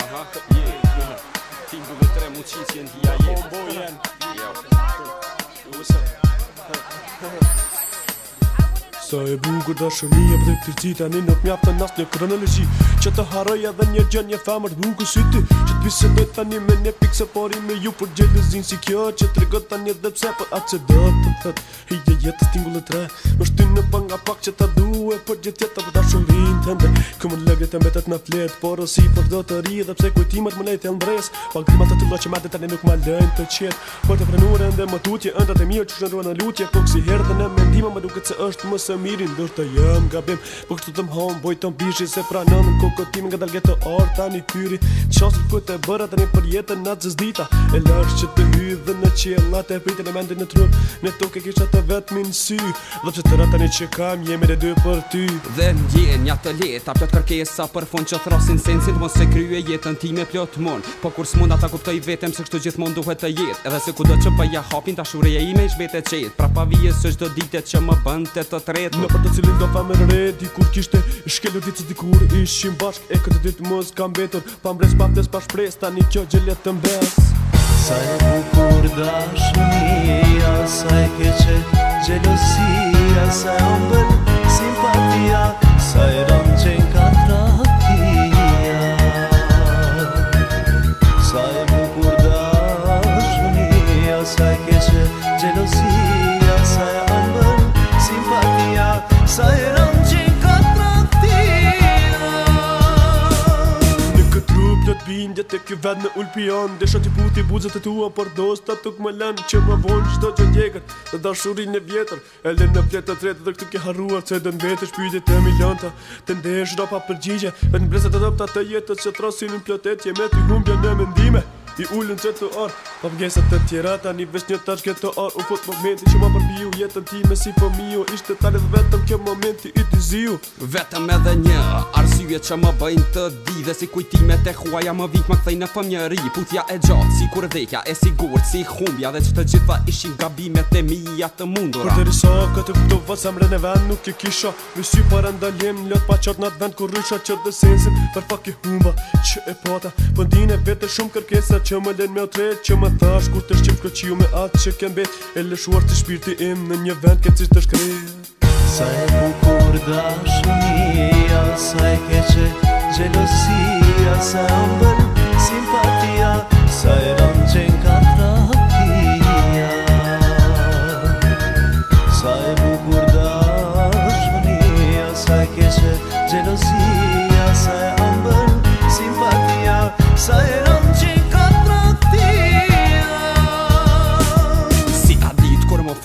Aha, yeah. Timpul de tremur 5 în dia e. Yo. What's up? Sa e bukur da shëri e për të të cita Ani në të të nasë një në lëshi Që të harroj edhe një gjë një famër të bukur si ty Që të bisë tani me një pikë Se pori me ju për gjëllë si kjo Që të tani dhe pse po atë që dhe të të të të të të të të të të të të të të të të të të Ue për gjithë jetë të përda shumë të ndër në lëgjët Por si për po do të ri dhe pse kujtimet më lejtë e ndresë Pa në krimat të të që madhe tani nuk më lejnë të qet Por të prenurën ende më tutje Ndër të mirë që shënë në lutje po Këmë si herë dhe në mendima më duket se është më së mirin lër të jëm gabim Po kështu të më hon, boj të mbishin Se pra në në kokotimin nga dalget të orë ta një tyri Qasë të kujtë e bërra të një për jetën në të zdita E lërë që të hydhë në qela të pritë Në mendin në trup, në tuk e kisha të vetëmi në sy Dhe që të ratani që kam, jemi dhe dy për ty Dhe më djenë një të leta, pjot kërkesa për fund Që thrasin sensit, mos se krye jetën ti me pjot mon Po kur s'mon ata kuptoj vetëm se kështu gjithmon duhet të jetë Edhe se ku do që pa ja hapin, ta shureja ime ish vete qetë Pra pa vijes është do ditet që më bënd të të tre jetë Në për të cilin do famën redi kur kishte Shkellur ditë dikur ishim bashk E këtë ditë mos kam betur Pa mbres pa ftes pa shpres Tani kjo gjellet të mbes Sa e bukur dashmija Sa e keqe gjelosia Sa e mbërë Dhe ah. të kjo vend në ulpion Dhe shëti puti buzët të tua Por do s'ta tuk më lënë Që më vonë qdo që ndjekër Dhe dashurin e në vjetër E lënë në fletë të tretë Dhe këtu ke haruar Që në vetë shpyti të milion të Të ndesh do pa përgjigje E në blesët të dopta të jetës Që trasin në pjotetje Me të humbja në mendime I ullën që të orë Pa pëgjesa të tjera Një vesh një tash këto orë U fut momenti që më përbiu jetën ti me si fëmiju po Ishte tani dhe vetëm kjo momenti i të ziu Vetëm edhe një arsye që më bëjnë të di Dhe si kujtime të huaja më vikë më kthej në fëmjëri Putja e gjatë si kur dhekja e sigur si humbja Dhe që të gjitha ishin gabime të mija të mundura Kur të riso këtë këtu vëtë sa mre në vend nuk i kisha Vysi për po ndaljen lët pa qartë në vend Kur rysha që dhe sensin për fak humba që e pata shumë kërkesa më thash kur të shqip këtë qiu me atë që kem bit E lëshuar të shpirti im në një vend ke cish të shkri Sa e bukur da shumia, sa e keqe gjelosia, sa e mbën simpatia, sa e ranë qenë ka trafia. Sa e bukur da shumia, sa e keqe gjelosia, sa e mbën simpatia, sa e ka simpatia.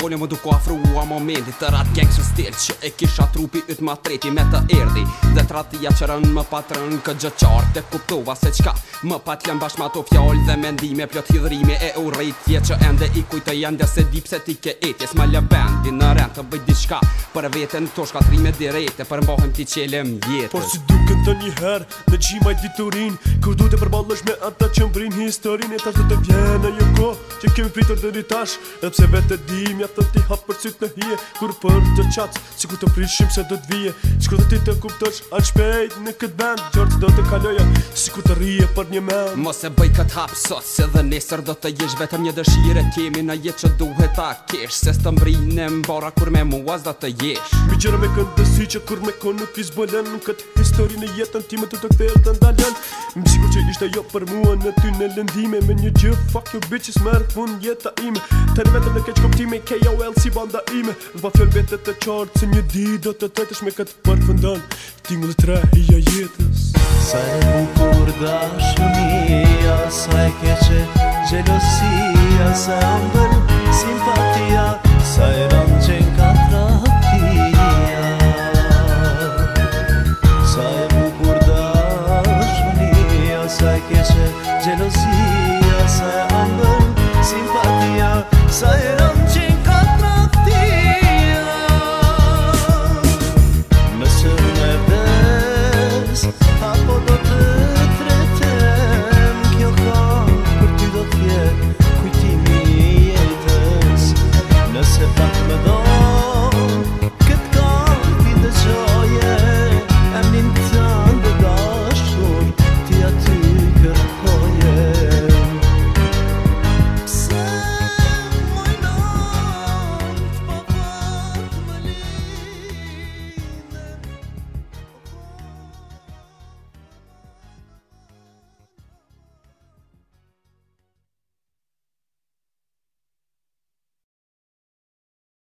Folje më duko afrua momenti Të ratë gengës së stilë që e kisha trupi ytë ma treti me të erdi Dhe të ratë ja që më patrën këtë gjë qartë Dhe kuptova se qka më patë lëmë bashkë të fjallë Dhe mendime plët hidhrimi e urejtje që ende i kujtë janë Dhe se dipse ti ke etjes Më lë bendi në rentë të bëjt diçka Për vetën të shkatrime direte për mbohem ti qelem jetë Por si duke të njëherë në dhe gjimaj diturin të përballësh me ata që historinë e tash do të vjenë në një ko Që kemi pritër dhe një tash Edhe pse vetë e dimja thëm ti hapë për cytë në hije Kur për të qatë, si kur të prishim se do të vije Si kur të ti të kuptësh, anë shpejt në këtë band Gjordë do të kaloja, si kur të rije për një men Mos e bëj këtë hapë sot, se dhe nesër do të jesh Vetëm një dëshire kemi në jetë që duhet ta kesh Se së të mbrinë e kur me muaz do të jesh Mi gjëra me këndësi që kur me konë nuk izbëllen Nuk këtë historinë e jetën ti të të këthel të ndalen ishte jo për mua në ty në lëndime Me një gjë, fuck your bitches, merë pun jeta ime Tërë vetëm në keqë koptime, K.O.L. si banda ime Dhe ba fjol vetët të qartë, se një di do të të me këtë përfëndan Tingull të i a jetës Sa e bukur shumia, sa e keqe gjelosia Sa e mbën simpatia, Nëse andën simpatia, sa e rëndë që në katë apo do të tretem Kjo ka për ti do tje, kujtimi jetës Nëse pak me do, këtë ka t'i dështë